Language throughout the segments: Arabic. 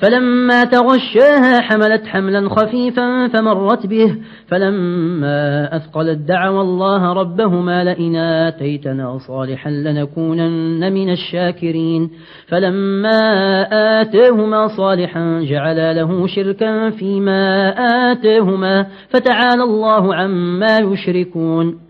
فلما تغشاها حملت حملا خفيفا فمرت به. فلما أثقلت دعوا الله ربهما لئن آتيتنا صالحا لنكونن من الشاكرين. فلما آتاهما صالحا جعلا له شركا فيما آتاهما فتعالى الله عما يشركون.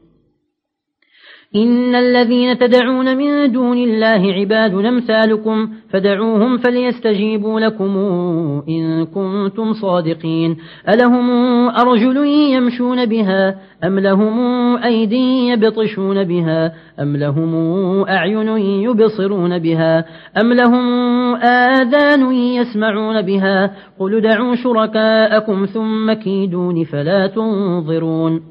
إن الذين تدعون من دون الله عباد أمثالكم فدعوهم فليستجيبوا لكم إن كنتم صادقين. ألهم أرجل يمشون بها أم لهم أيدي يبطشون بها أم لهم أعين يبصرون بها أم لهم آذان يسمعون بها قل دعوا شركاءكم ثم كيدون فلا تنظرون.